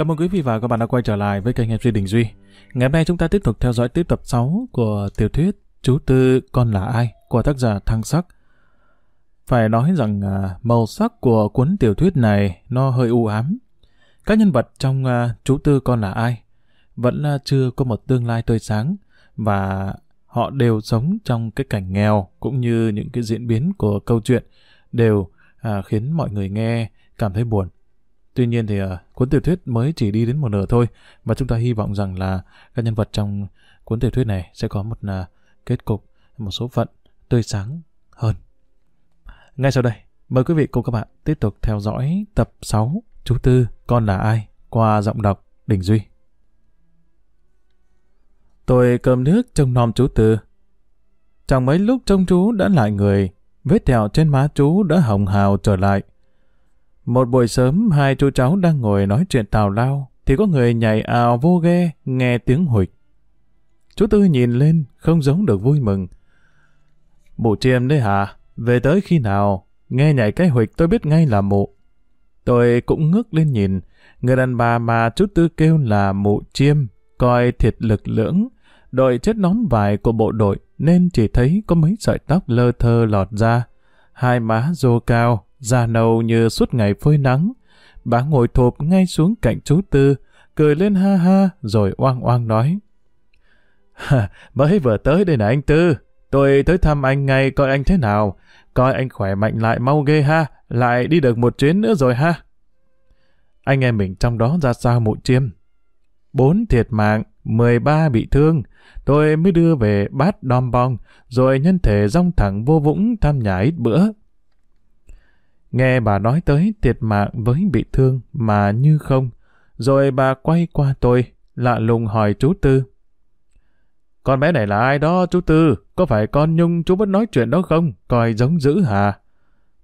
Chào mừng quý vị và các bạn đã quay trở lại với kênh MC Đình Duy. Ngày hôm nay chúng ta tiếp tục theo dõi tiếp tập 6 của tiểu thuyết Chú Tư, Con Là Ai của tác giả Thăng Sắc. Phải nói rằng à, màu sắc của cuốn tiểu thuyết này nó hơi u ám. Các nhân vật trong à, Chú Tư, Con Là Ai vẫn à, chưa có một tương lai tươi sáng và họ đều sống trong cái cảnh nghèo cũng như những cái diễn biến của câu chuyện đều khiến mọi người nghe cảm thấy buồn. Tuy nhiên thì uh, cuốn tiểu thuyết mới chỉ đi đến một nửa thôi và chúng ta hy vọng rằng là các nhân vật trong cuốn tiểu thuyết này sẽ có một uh, kết cục, một số phận tươi sáng hơn. Ngay sau đây, mời quý vị cùng các bạn tiếp tục theo dõi tập 6 Chú Tư Con là ai qua giọng đọc Đình Duy. Tôi cơm nước trông nom chú Tư. Chẳng mấy lúc trông chú đã lại người, vết tẹo trên má chú đã hồng hào trở lại. Một buổi sớm, hai chú cháu đang ngồi nói chuyện tào lao, thì có người nhảy ào vô ghe, nghe tiếng huỵch. Chú Tư nhìn lên, không giống được vui mừng. Mụ chiêm đấy hả? Về tới khi nào? Nghe nhảy cái huỵch tôi biết ngay là mụ. Tôi cũng ngước lên nhìn, người đàn bà mà chú Tư kêu là mụ chiêm, coi thiệt lực lưỡng, đội chết nón vải của bộ đội nên chỉ thấy có mấy sợi tóc lơ thơ lọt ra, hai má rô cao, da nâu như suốt ngày phơi nắng. Bà ngồi thộp ngay xuống cạnh chú Tư, cười lên ha ha rồi oang oang nói. Mới vừa tới đây nè anh Tư, tôi tới thăm anh ngay coi anh thế nào, coi anh khỏe mạnh lại mau ghê ha, lại đi được một chuyến nữa rồi ha. Anh em mình trong đó ra sao mụ chiêm? Bốn thiệt mạng, mười ba bị thương, tôi mới đưa về bát đom bong, rồi nhân thể rong thẳng vô vũng thăm nhà ít bữa. Nghe bà nói tới thiệt mạng với bị thương mà như không, rồi bà quay qua tôi, lạ lùng hỏi chú Tư. Con bé này là ai đó chú Tư? Có phải con Nhung chú vẫn nói chuyện đó không? Coi giống dữ hả?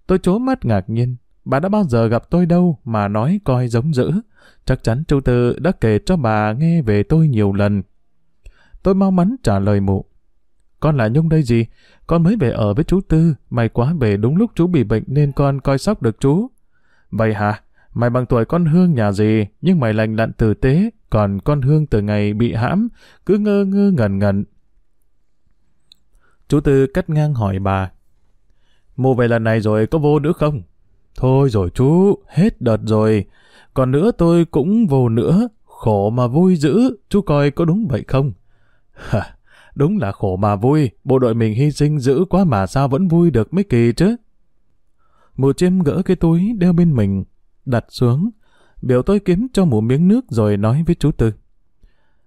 Tôi chố mắt ngạc nhiên. Bà đã bao giờ gặp tôi đâu mà nói coi giống dữ. Chắc chắn chú Tư đã kể cho bà nghe về tôi nhiều lần. Tôi mau mắn trả lời mụ. Con là Nhung đây gì? Con mới về ở với chú Tư, may quá về đúng lúc chú bị bệnh nên con coi sóc được chú. Vậy hả? Mày bằng tuổi con Hương nhà gì, nhưng mày lành lặn tử tế, còn con Hương từ ngày bị hãm, cứ ngơ ngơ ngẩn ngẩn. Chú Tư cắt ngang hỏi bà. Mù về lần này rồi có vô nữa không? Thôi rồi chú, hết đợt rồi. Còn nữa tôi cũng vô nữa, khổ mà vui dữ, chú coi có đúng vậy không? Hả? Đúng là khổ mà vui, bộ đội mình hy sinh dữ quá mà sao vẫn vui được mấy kỳ chứ. Mụ chim gỡ cái túi đeo bên mình, đặt xuống, biểu tôi kiếm cho một miếng nước rồi nói với chú Tư.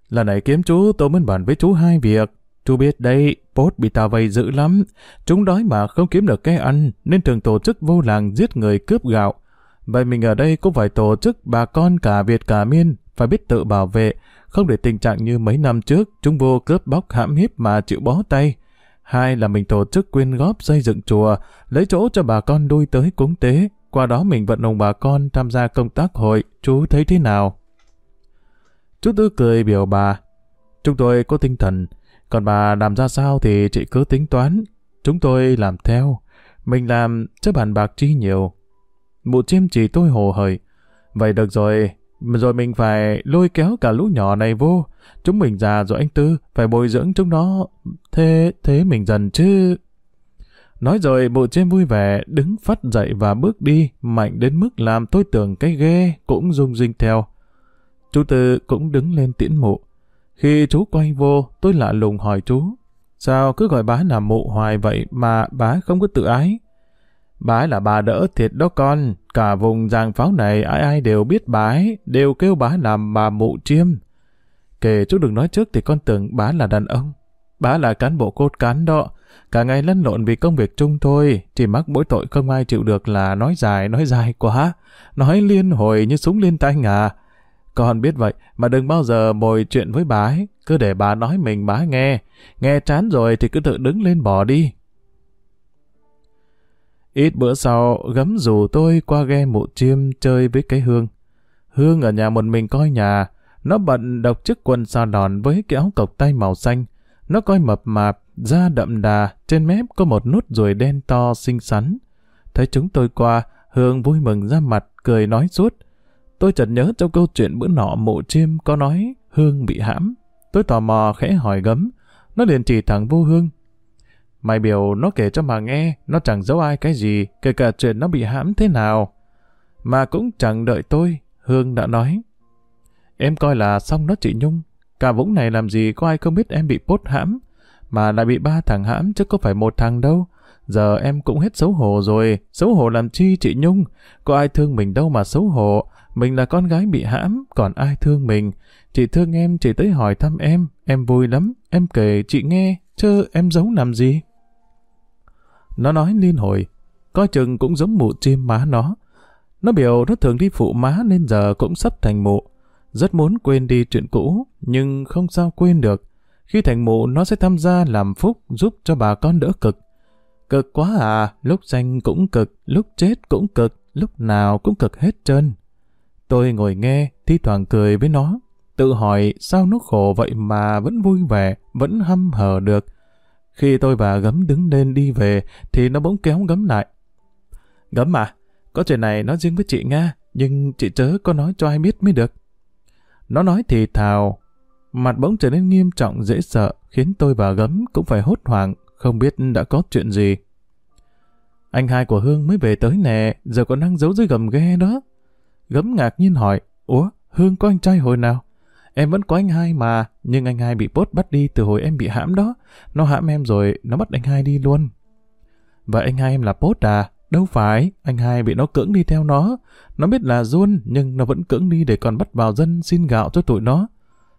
Lần này kiếm chú tôi muốn bàn với chú hai việc. Chú biết đây, Pốt bị tao vây dữ lắm. Chúng đói mà không kiếm được cái ăn, nên thường tổ chức vô làng giết người cướp gạo. Vậy mình ở đây cũng phải tổ chức bà con cả Việt cả Miên, phải biết tự bảo vệ, không để tình trạng như mấy năm trước chúng vô cướp bóc hãm hiếp mà chịu bó tay. Hai là mình tổ chức quyên góp xây dựng chùa, lấy chỗ cho bà con đuôi tới cúng tế, qua đó mình vận động bà con tham gia công tác hội, chú thấy thế nào? Chú Tư cười biểu bà, chúng tôi có tinh thần, còn bà làm ra sao thì chị cứ tính toán, chúng tôi làm theo, mình làm chứ bàn bạc chi nhiều. Mụ chim chỉ tôi hồ hởi, vậy được rồi, rồi mình phải lôi kéo cả lũ nhỏ này vô. Chúng mình già rồi anh Tư, phải bồi dưỡng chúng nó. Thế, thế mình dần chứ. Nói rồi bộ trên vui vẻ, đứng phát dậy và bước đi, mạnh đến mức làm tôi tưởng cái ghe cũng rung rinh theo. Chú Tư cũng đứng lên tiễn mụ. Khi chú quay vô, tôi lạ lùng hỏi chú. Sao cứ gọi bá là mụ hoài vậy mà bá không có tự ái? bá là bà đỡ thiệt đó con, cả vùng giang pháo này ai ai đều biết bà ấy, đều kêu bà làm bà mụ chiêm. Kể chú đừng nói trước thì con tưởng bà là đàn ông. Bà là cán bộ cốt cán đó, cả ngày lăn lộn vì công việc chung thôi, chỉ mắc mỗi tội không ai chịu được là nói dài, nói dài quá, nói liên hồi như súng liên tay ngà. Con biết vậy, mà đừng bao giờ bồi chuyện với bà ấy, cứ để bà nói mình bà nghe, nghe chán rồi thì cứ tự đứng lên bỏ đi, Ít bữa sau, gấm rủ tôi qua ghe mụ chiêm chơi với cái Hương. Hương ở nhà một mình coi nhà, nó bận đọc chiếc quần xà đòn với cái áo cộc tay màu xanh. Nó coi mập mạp, da đậm đà, trên mép có một nút ruồi đen to xinh xắn. Thấy chúng tôi qua, Hương vui mừng ra mặt, cười nói suốt. tôi chợt nhớ trong câu chuyện bữa nọ mụ chiêm có nói Hương bị hãm. Tôi tò mò khẽ hỏi gấm, nó liền chỉ thẳng vô Hương. Mày biểu nó kể cho mà nghe, nó chẳng giấu ai cái gì, kể cả chuyện nó bị hãm thế nào. Mà cũng chẳng đợi tôi, Hương đã nói. Em coi là xong đó chị Nhung, cả vũng này làm gì có ai không biết em bị bốt hãm, mà lại bị ba thằng hãm chứ có phải một thằng đâu. Giờ em cũng hết xấu hổ rồi, xấu hổ làm chi chị Nhung, có ai thương mình đâu mà xấu hổ, mình là con gái bị hãm, còn ai thương mình. Chị thương em, chị tới hỏi thăm em, em vui lắm, em kể chị nghe, chứ em giấu làm gì. Nó nói liên hồi, coi chừng cũng giống mụ chim má nó. Nó biểu nó thường đi phụ má nên giờ cũng sắp thành mụ. Rất muốn quên đi chuyện cũ, nhưng không sao quên được. Khi thành mụ nó sẽ tham gia làm phúc giúp cho bà con đỡ cực. Cực quá à, lúc danh cũng cực, lúc chết cũng cực, lúc nào cũng cực hết trơn. Tôi ngồi nghe, thi thoảng cười với nó, tự hỏi sao nó khổ vậy mà vẫn vui vẻ, vẫn hăm hờ được. Khi tôi và Gấm đứng lên đi về, thì nó bỗng kéo Gấm lại. Gấm à, có chuyện này nói riêng với chị Nga, nhưng chị chớ có nói cho ai biết mới được. Nó nói thì thào, mặt bỗng trở nên nghiêm trọng dễ sợ, khiến tôi và Gấm cũng phải hốt hoảng, không biết đã có chuyện gì. Anh hai của Hương mới về tới nè, giờ còn đang giấu dưới gầm ghe đó. Gấm ngạc nhiên hỏi, Ủa, Hương có anh trai hồi nào? Em vẫn có anh hai mà, nhưng anh hai bị bốt bắt đi từ hồi em bị hãm đó. Nó hãm em rồi, nó bắt anh hai đi luôn. Và anh hai em là bốt à? Đâu phải, anh hai bị nó cưỡng đi theo nó. Nó biết là run, nhưng nó vẫn cưỡng đi để còn bắt vào dân xin gạo cho tụi nó.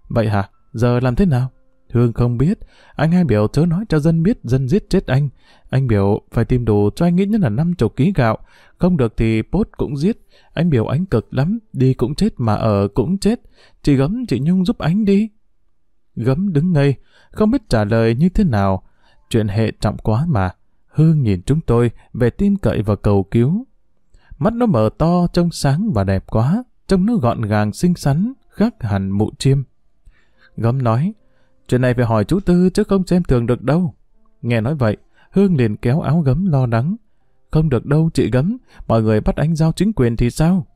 Vậy hả? Giờ làm thế nào? Hương không biết, anh hai biểu chớ nói cho dân biết dân giết chết anh. Anh biểu phải tìm đủ cho anh nghĩ nhất là năm chục ký gạo, không được thì bốt cũng giết. Anh biểu ánh cực lắm, đi cũng chết mà ở cũng chết. Chị Gấm, chị Nhung giúp ánh đi. Gấm đứng ngây, không biết trả lời như thế nào. Chuyện hệ trọng quá mà. Hương nhìn chúng tôi, về tin cậy và cầu cứu. Mắt nó mở to, trông sáng và đẹp quá. Trông nó gọn gàng xinh xắn, khác hẳn mụ chiêm. Gấm nói, chuyện này phải hỏi chú Tư chứ không xem thường được đâu. Nghe nói vậy, Hương liền kéo áo gấm lo lắng. Không được đâu chị gấm, mọi người bắt anh giao chính quyền thì sao?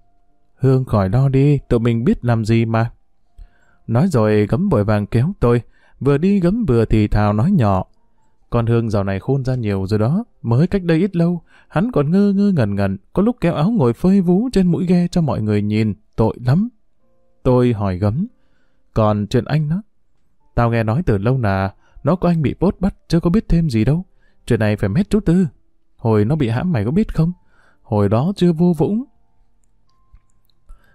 Hương khỏi lo đi, tụi mình biết làm gì mà. Nói rồi gấm bội vàng kéo tôi, vừa đi gấm vừa thì thào nói nhỏ. Con Hương dạo này khôn ra nhiều rồi đó, mới cách đây ít lâu, hắn còn ngơ ngơ ngẩn ngẩn, có lúc kéo áo ngồi phơi vú trên mũi ghe cho mọi người nhìn, tội lắm. Tôi hỏi gấm, còn chuyện anh đó? Tao nghe nói từ lâu là nó có anh bị bốt bắt, chứ có biết thêm gì đâu. Chuyện này phải mét chú Tư. Hồi nó bị hãm mày có biết không? Hồi đó chưa vô vũng.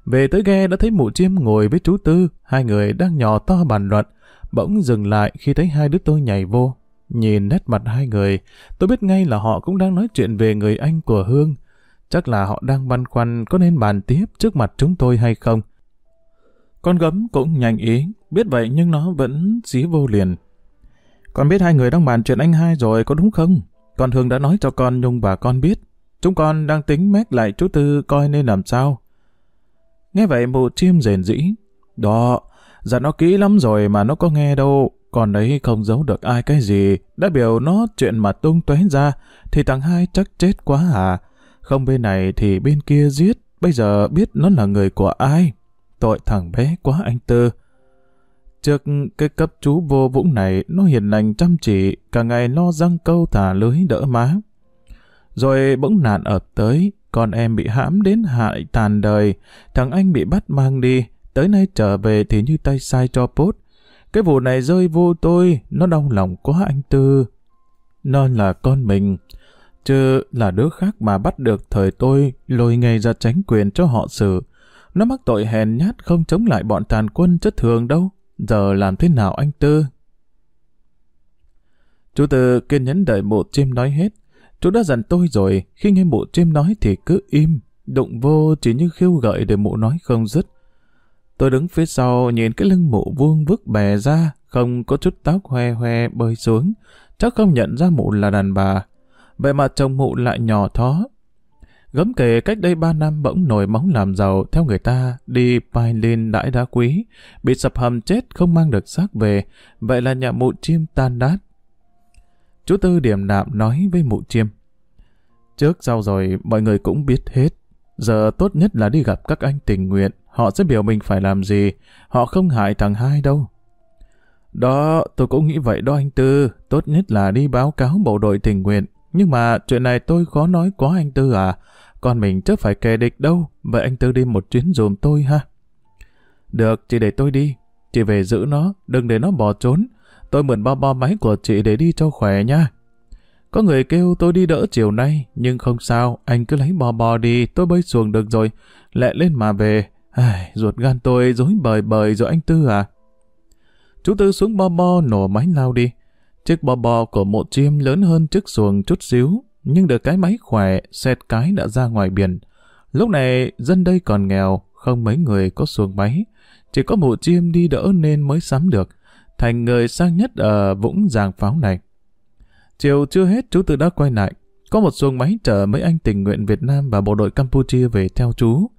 Về tới ghe đã thấy mụ chiêm ngồi với chú Tư, hai người đang nhỏ to bàn luận, bỗng dừng lại khi thấy hai đứa tôi nhảy vô. Nhìn nét mặt hai người, tôi biết ngay là họ cũng đang nói chuyện về người anh của Hương. Chắc là họ đang băn khoăn có nên bàn tiếp trước mặt chúng tôi hay không. Con gấm cũng nhanh ý, biết vậy nhưng nó vẫn dí vô liền. Con biết hai người đang bàn chuyện anh hai rồi có đúng không? Con Hương đã nói cho con Nhung và con biết. Chúng con đang tính mét lại chú Tư coi nên làm sao. Nghe vậy mụ chim rền rĩ. Đó, dạ nó kỹ lắm rồi mà nó có nghe đâu. Còn đấy không giấu được ai cái gì. Đã biểu nó chuyện mà tung tóe ra thì thằng hai chắc chết quá à. Không bên này thì bên kia giết. Bây giờ biết nó là người của ai. Tội thằng bé quá anh Tư. Trước cái cấp chú vô vũng này, nó hiền lành chăm chỉ, cả ngày lo răng câu thả lưới đỡ má. Rồi bỗng nạn ập tới, con em bị hãm đến hại tàn đời, thằng anh bị bắt mang đi, tới nay trở về thì như tay sai cho pốt. Cái vụ này rơi vô tôi, nó đau lòng quá anh Tư. Nó là con mình, chứ là đứa khác mà bắt được thời tôi lôi ngay ra tránh quyền cho họ xử. Nó mắc tội hèn nhát không chống lại bọn tàn quân chất thường đâu. Giờ làm thế nào anh Tư? Chú Tư kiên nhẫn đợi bộ chim nói hết. Chú đã dặn tôi rồi, khi nghe bộ chim nói thì cứ im, đụng vô chỉ như khiêu gợi để mụ nói không dứt. Tôi đứng phía sau nhìn cái lưng mụ vuông vức bè ra, không có chút tóc hoe hoe bơi xuống, chắc không nhận ra mụ là đàn bà. Vậy mà chồng mụ lại nhỏ thó, Gấm kể cách đây ba năm bỗng nổi móng làm giàu theo người ta đi pai lên đãi đá quý, bị sập hầm chết không mang được xác về, vậy là nhà mụ chim tan đát. Chú Tư điểm đạm nói với mụ chiêm. Trước sau rồi mọi người cũng biết hết, giờ tốt nhất là đi gặp các anh tình nguyện, họ sẽ biểu mình phải làm gì, họ không hại thằng hai đâu. Đó, tôi cũng nghĩ vậy đó anh Tư, tốt nhất là đi báo cáo bộ đội tình nguyện. Nhưng mà chuyện này tôi khó nói quá anh Tư à, con mình chắc phải kẻ địch đâu, vậy anh Tư đi một chuyến dùm tôi ha. Được, chị để tôi đi, chị về giữ nó, đừng để nó bỏ trốn. Tôi mượn bao bo máy của chị để đi cho khỏe nha. Có người kêu tôi đi đỡ chiều nay, nhưng không sao, anh cứ lấy bò bò đi, tôi bơi xuồng được rồi. Lẹ lên mà về. Ai, ruột gan tôi dối bời bời rồi anh Tư à. Chú Tư xuống bò bò nổ máy lao đi. Chiếc bò bò của mộ chim lớn hơn chiếc xuồng chút xíu, nhưng được cái máy khỏe, xét cái đã ra ngoài biển. Lúc này, dân đây còn nghèo, không mấy người có xuồng máy. Chỉ có mụ chim đi đỡ nên mới sắm được. Thành người sang nhất ở vũng giàng pháo này. Chiều chưa hết chú Tư đã quay lại. Có một xuồng máy chở mấy anh tình nguyện Việt Nam và bộ đội Campuchia về theo chú.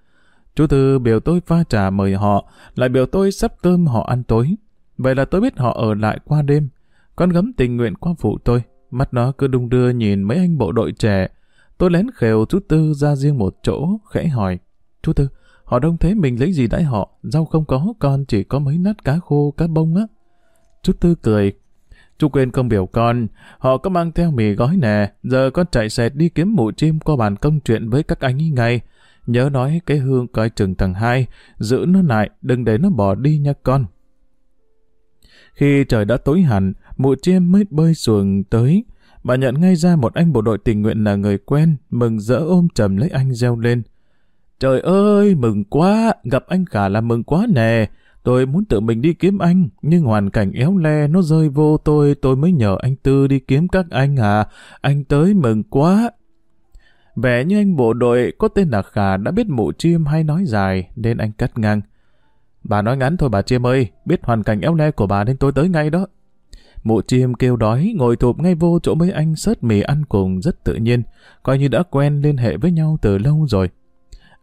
Chú Tư biểu tôi pha trà mời họ, lại biểu tôi sắp cơm họ ăn tối. Vậy là tôi biết họ ở lại qua đêm. Con gấm tình nguyện qua phụ tôi, mắt nó cứ đung đưa nhìn mấy anh bộ đội trẻ. Tôi lén khều chú Tư ra riêng một chỗ, khẽ hỏi. Chú Tư, họ đông thế mình lấy gì đãi họ, rau không có, con chỉ có mấy nát cá khô, cá bông á. Chú Tư cười. Chú quên công biểu con, họ có mang theo mì gói nè, giờ con chạy xẹt đi kiếm mụ chim qua bàn công chuyện với các anh ấy ngay. Nhớ nói cái hương coi chừng thằng hai, giữ nó lại, đừng để nó bỏ đi nha con. Khi trời đã tối hẳn, mụ chiêm mới bơi xuồng tới. Bà nhận ngay ra một anh bộ đội tình nguyện là người quen, mừng rỡ ôm chầm lấy anh reo lên. Trời ơi, mừng quá, gặp anh cả là mừng quá nè. Tôi muốn tự mình đi kiếm anh, nhưng hoàn cảnh éo le nó rơi vô tôi, tôi mới nhờ anh Tư đi kiếm các anh à. Anh tới mừng quá. Vẻ như anh bộ đội có tên là Khả đã biết mụ chim hay nói dài, nên anh cắt ngang. Bà nói ngắn thôi bà Chiêm ơi, biết hoàn cảnh éo le của bà nên tôi tới ngay đó. Mụ Chiêm kêu đói, ngồi thụp ngay vô chỗ mấy anh sớt mì ăn cùng rất tự nhiên, coi như đã quen liên hệ với nhau từ lâu rồi.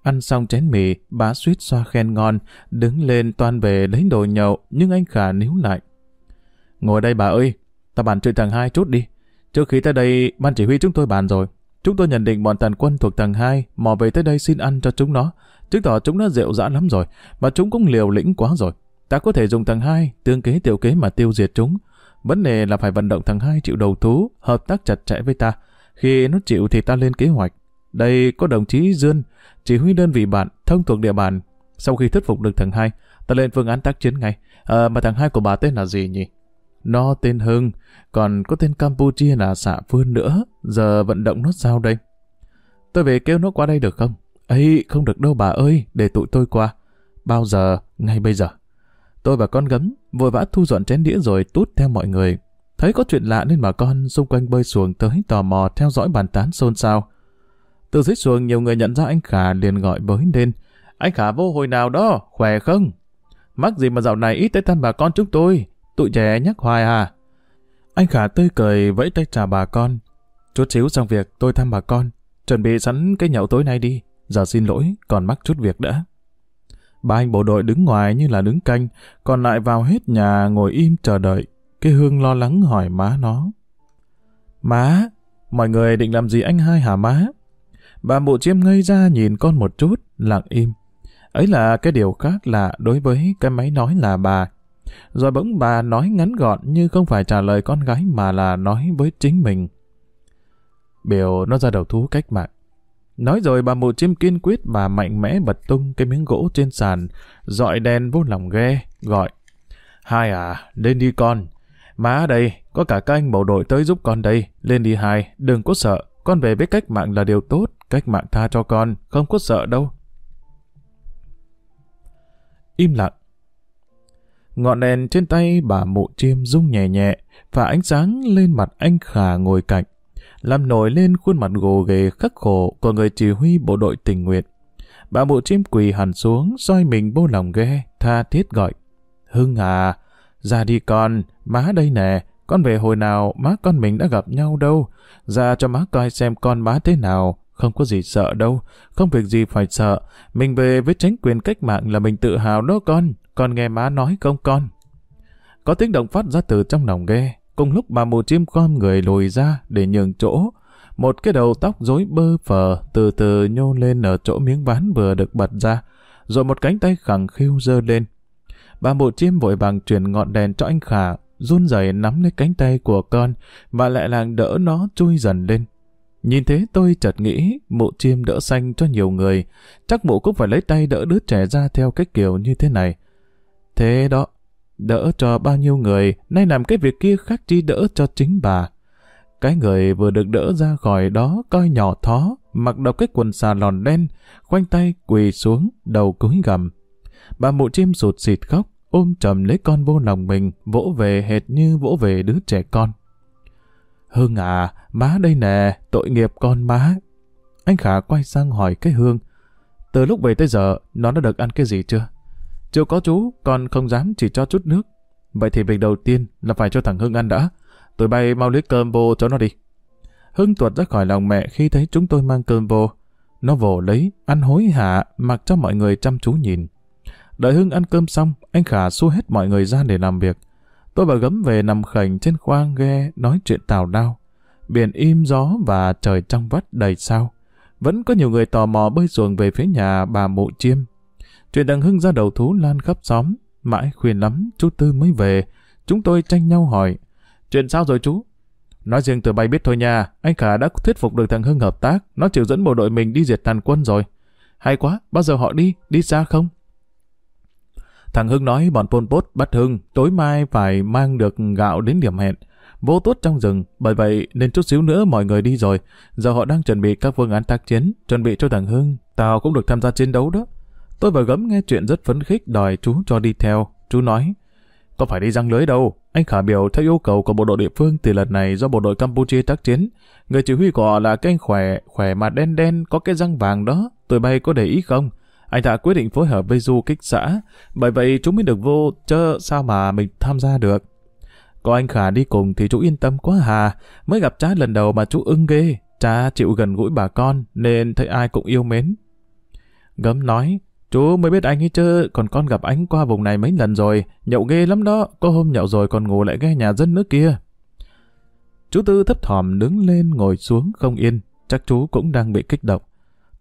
Ăn xong chén mì, bà suýt xoa khen ngon, đứng lên toàn về lấy đồ nhậu, nhưng anh Khả níu lại. Ngồi đây bà ơi, ta bàn chuyện thằng hai chút đi. Trước khi tới đây, ban chỉ huy chúng tôi bàn rồi. Chúng tôi nhận định bọn tàn quân thuộc tầng 2 mò về tới đây xin ăn cho chúng nó, chứng tỏ chúng nó rượu dã lắm rồi, mà chúng cũng liều lĩnh quá rồi. Ta có thể dùng tầng 2, tương kế tiểu kế mà tiêu diệt chúng. Vấn đề là phải vận động thằng hai chịu đầu thú, hợp tác chặt chẽ với ta. Khi nó chịu thì ta lên kế hoạch. Đây có đồng chí Dương, chỉ huy đơn vị bạn, thông thuộc địa bàn. Sau khi thuyết phục được thằng hai ta lên phương án tác chiến ngay. À, mà thằng hai của bà tên là gì nhỉ? Nó tên Hưng, còn có tên Campuchia là xạ phương nữa. Giờ vận động nó sao đây? Tôi về kêu nó qua đây được không? ấy không được đâu bà ơi, để tụi tôi qua. Bao giờ? Ngay bây giờ. Tôi và con gấm vội vã thu dọn chén đĩa rồi tút theo mọi người. Thấy có chuyện lạ nên bà con xung quanh bơi xuồng tới tò mò theo dõi bàn tán xôn xao. Từ dưới xuồng nhiều người nhận ra anh Khả liền gọi bới lên. Anh Khả vô hồi nào đó, khỏe không? Mắc gì mà dạo này ít tới thăm bà con chúng tôi. Tụi trẻ nhắc hoài à. Anh Khả tươi cười vẫy tay chào bà con. Chút xíu xong việc tôi thăm bà con. Chuẩn bị sẵn cái nhậu tối nay đi. Giờ xin lỗi, còn mắc chút việc đã. Ba anh bộ đội đứng ngoài như là đứng canh, còn lại vào hết nhà ngồi im chờ đợi. Cái Hương lo lắng hỏi má nó. Má, mọi người định làm gì anh hai hả má? Bà mụ chiêm ngây ra nhìn con một chút, lặng im. Ấy là cái điều khác lạ đối với cái máy nói là bà. Rồi bỗng bà nói ngắn gọn như không phải trả lời con gái mà là nói với chính mình. Biểu nó ra đầu thú cách mạng. Nói rồi bà mụ chim kiên quyết bà mạnh mẽ bật tung cái miếng gỗ trên sàn, dọi đèn vô lòng ghe, gọi. Hai à, lên đi con. Má đây, có cả các anh bộ đội tới giúp con đây. Lên đi hai, đừng có sợ. Con về với cách mạng là điều tốt. Cách mạng tha cho con, không có sợ đâu. Im lặng. Ngọn đèn trên tay bà mụ chiêm rung nhẹ nhẹ, và ánh sáng lên mặt anh Khả ngồi cạnh làm nổi lên khuôn mặt gồ ghề khắc khổ của người chỉ huy bộ đội tình nguyện. Bà mụ chim quỳ hẳn xuống, soi mình vô lòng ghê tha thiết gọi. Hưng à, ra đi con, má đây nè, con về hồi nào má con mình đã gặp nhau đâu. Ra cho má coi xem con má thế nào, không có gì sợ đâu, không việc gì phải sợ. Mình về với chính quyền cách mạng là mình tự hào đó con, con nghe má nói không con. Có tiếng động phát ra từ trong lòng ghê. Cùng lúc bà mù chim con người lùi ra để nhường chỗ, một cái đầu tóc rối bơ phờ từ từ nhô lên ở chỗ miếng ván vừa được bật ra. rồi một cánh tay khẳng khiu dơ lên. Bà mụ chim vội vàng truyền ngọn đèn cho anh Khả, run rẩy nắm lấy cánh tay của con và lại làng đỡ nó chui dần lên. Nhìn thế tôi chợt nghĩ mụ chim đỡ xanh cho nhiều người, chắc mụ cũng phải lấy tay đỡ đứa trẻ ra theo cách kiểu như thế này. Thế đó, đỡ cho bao nhiêu người, nay làm cái việc kia khác chi đỡ cho chính bà. Cái người vừa được đỡ ra khỏi đó coi nhỏ thó, mặc đọc cái quần xà lòn đen, khoanh tay quỳ xuống, đầu cúi gầm. Bà mụ chim sụt xịt khóc, ôm chầm lấy con vô lòng mình, vỗ về hệt như vỗ về đứa trẻ con. Hương à, má đây nè, tội nghiệp con má. Anh Khả quay sang hỏi cái Hương. Từ lúc về tới giờ, nó đã được ăn cái gì chưa? Chưa có chú, con không dám chỉ cho chút nước. Vậy thì việc đầu tiên là phải cho thằng Hưng ăn đã. Tụi bay mau lấy cơm vô cho nó đi. Hưng tuột ra khỏi lòng mẹ khi thấy chúng tôi mang cơm vô. Nó vồ lấy, ăn hối hả, mặc cho mọi người chăm chú nhìn. Đợi Hưng ăn cơm xong, anh Khả xua hết mọi người ra để làm việc. Tôi và gấm về nằm khảnh trên khoang ghe nói chuyện tào đao. Biển im gió và trời trong vắt đầy sao. Vẫn có nhiều người tò mò bơi xuồng về phía nhà bà mụ chiêm. Chuyện đằng Hưng ra đầu thú lan khắp xóm. Mãi khuyên lắm, chú Tư mới về. Chúng tôi tranh nhau hỏi. Chuyện sao rồi chú? Nói riêng từ bay biết thôi nha, anh Khả đã thuyết phục được thằng Hưng hợp tác, nó chịu dẫn bộ đội mình đi diệt tàn quân rồi. Hay quá, bao giờ họ đi, đi xa không? Thằng Hưng nói bọn Pol Pot bắt Hưng, tối mai phải mang được gạo đến điểm hẹn. Vô tốt trong rừng, bởi vậy nên chút xíu nữa mọi người đi rồi. Giờ họ đang chuẩn bị các phương án tác chiến, chuẩn bị cho thằng Hưng. Tao cũng được tham gia chiến đấu đó. Tôi và Gấm nghe chuyện rất phấn khích đòi chú cho đi theo. Chú nói, có phải đi răng lưới đâu. Anh Khả biểu theo yêu cầu của bộ đội địa phương thì lần này do bộ đội Campuchia tác chiến. Người chỉ huy của họ là cái anh khỏe, khỏe mà đen đen, có cái răng vàng đó. Tụi bay có để ý không? Anh ta quyết định phối hợp với du kích xã, bởi vậy chúng mới được vô, chứ sao mà mình tham gia được. Có anh Khả đi cùng thì chú yên tâm quá hà, mới gặp cha lần đầu mà chú ưng ghê, cha chịu gần gũi bà con nên thấy ai cũng yêu mến. Gấm nói, chú mới biết anh ấy chứ, còn con gặp anh qua vùng này mấy lần rồi, nhậu ghê lắm đó, có hôm nhậu rồi còn ngủ lại ghe nhà dân nước kia. Chú Tư thấp thỏm đứng lên ngồi xuống không yên, chắc chú cũng đang bị kích động.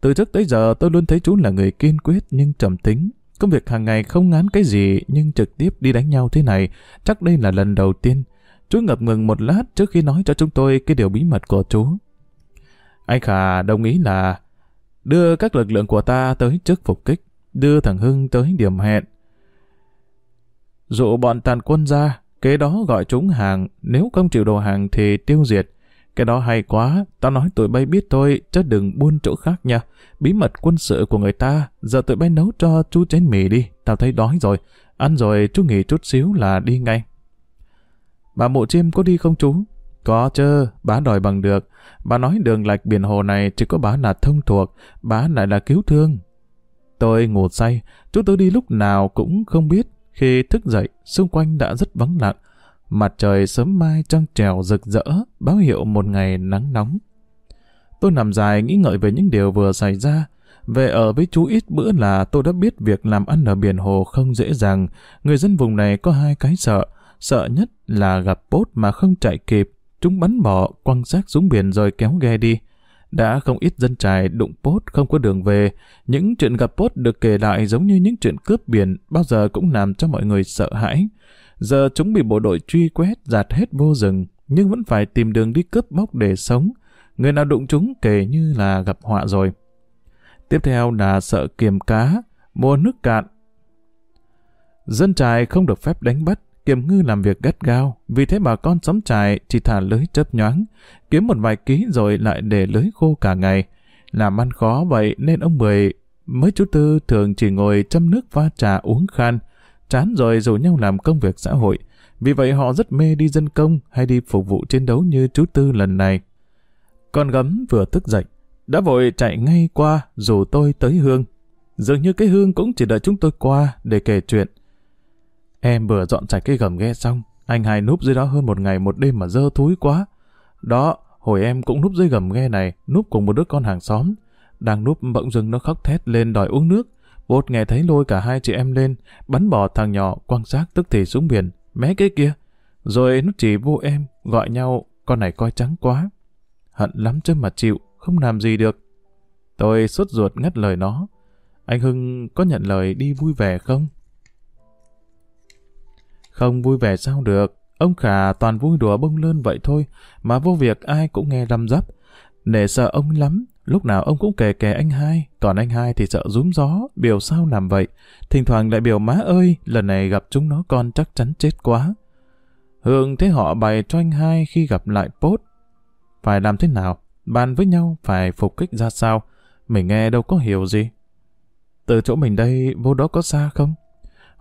Từ trước tới giờ tôi luôn thấy chú là người kiên quyết nhưng trầm tính. Công việc hàng ngày không ngán cái gì nhưng trực tiếp đi đánh nhau thế này, chắc đây là lần đầu tiên. Chú ngập ngừng một lát trước khi nói cho chúng tôi cái điều bí mật của chú. Anh Khả đồng ý là đưa các lực lượng của ta tới trước phục kích, đưa thằng Hưng tới điểm hẹn. Dụ bọn tàn quân ra, kế đó gọi chúng hàng, nếu không chịu đồ hàng thì tiêu diệt. Cái đó hay quá, tao nói tụi bay biết thôi, chứ đừng buôn chỗ khác nha. Bí mật quân sự của người ta, giờ tụi bay nấu cho chú chén mì đi, tao thấy đói rồi. Ăn rồi chú nghỉ chút xíu là đi ngay. Bà mụ chim có đi không chú? Có chứ, bà đòi bằng được. Bà nói đường lạch biển hồ này chỉ có bà là thông thuộc, bà lại là cứu thương. Tôi ngủ say, chú tôi đi lúc nào cũng không biết. Khi thức dậy, xung quanh đã rất vắng lặng. Mặt trời sớm mai trăng trèo rực rỡ, báo hiệu một ngày nắng nóng. Tôi nằm dài nghĩ ngợi về những điều vừa xảy ra. Về ở với chú ít bữa là tôi đã biết việc làm ăn ở biển hồ không dễ dàng. Người dân vùng này có hai cái sợ. Sợ nhất là gặp bốt mà không chạy kịp. Chúng bắn bỏ, quăng xác xuống biển rồi kéo ghe đi. Đã không ít dân trài đụng pốt không có đường về. Những chuyện gặp pốt được kể lại giống như những chuyện cướp biển bao giờ cũng làm cho mọi người sợ hãi. Giờ chúng bị bộ đội truy quét giạt hết vô rừng, nhưng vẫn phải tìm đường đi cướp bóc để sống. Người nào đụng chúng kể như là gặp họa rồi. Tiếp theo là sợ kiềm cá, mua nước cạn. Dân trại không được phép đánh bắt, kiềm ngư làm việc gắt gao, vì thế bà con xóm trại chỉ thả lưới chớp nhoáng, kiếm một vài ký rồi lại để lưới khô cả ngày. Làm ăn khó vậy nên ông Mười mới chú Tư thường chỉ ngồi châm nước pha trà uống khan, chán rồi rủ nhau làm công việc xã hội. Vì vậy họ rất mê đi dân công hay đi phục vụ chiến đấu như chú Tư lần này. Con gấm vừa thức dậy, đã vội chạy ngay qua dù tôi tới Hương. Dường như cái Hương cũng chỉ đợi chúng tôi qua để kể chuyện. Em vừa dọn sạch cái gầm ghe xong, anh hai núp dưới đó hơn một ngày một đêm mà dơ thúi quá. Đó, hồi em cũng núp dưới gầm ghe này, núp cùng một đứa con hàng xóm. Đang núp bỗng dưng nó khóc thét lên đòi uống nước. Bột nghe thấy lôi cả hai chị em lên, bắn bỏ thằng nhỏ quăng xác tức thì xuống biển, mé cái kia. Rồi nó chỉ vô em, gọi nhau, con này coi trắng quá. Hận lắm chứ mà chịu, không làm gì được. Tôi suốt ruột ngắt lời nó. anh Hưng có nhận lời đi vui vẻ không? Không vui vẻ sao được, ông Khả toàn vui đùa bông lơn vậy thôi, mà vô việc ai cũng nghe răm rắp. Nể sợ ông lắm, lúc nào ông cũng kể kể anh hai, còn anh hai thì sợ rúm gió, biểu sao làm vậy. Thỉnh thoảng lại biểu má ơi, lần này gặp chúng nó con chắc chắn chết quá. Hương thấy họ bày cho anh hai khi gặp lại Pốt. Phải làm thế nào? Bàn với nhau phải phục kích ra sao? Mình nghe đâu có hiểu gì. Từ chỗ mình đây, vô đó có xa không?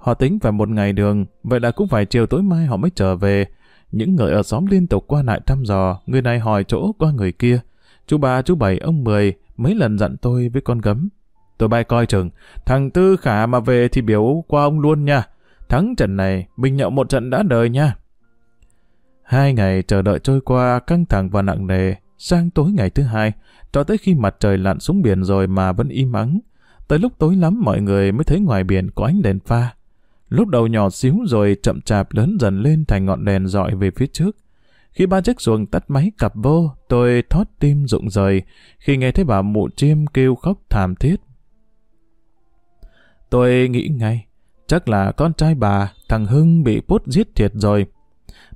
Họ tính phải một ngày đường, vậy là cũng phải chiều tối mai họ mới trở về. Những người ở xóm liên tục qua lại thăm dò, người này hỏi chỗ qua người kia. Chú ba, chú bảy, ông mười, mấy lần dặn tôi với con gấm. Tôi bay coi chừng, thằng Tư Khả mà về thì biểu qua ông luôn nha. Thắng trận này, mình nhậu một trận đã đời nha. Hai ngày chờ đợi trôi qua căng thẳng và nặng nề, sang tối ngày thứ hai, cho tới khi mặt trời lặn xuống biển rồi mà vẫn im ắng. Tới lúc tối lắm mọi người mới thấy ngoài biển có ánh đèn pha. Lúc đầu nhỏ xíu rồi chậm chạp lớn dần lên thành ngọn đèn dọi về phía trước. Khi ba chiếc xuồng tắt máy cặp vô, tôi thót tim rụng rời khi nghe thấy bà mụ chim kêu khóc thảm thiết. Tôi nghĩ ngay, chắc là con trai bà, thằng Hưng bị Pút giết thiệt rồi.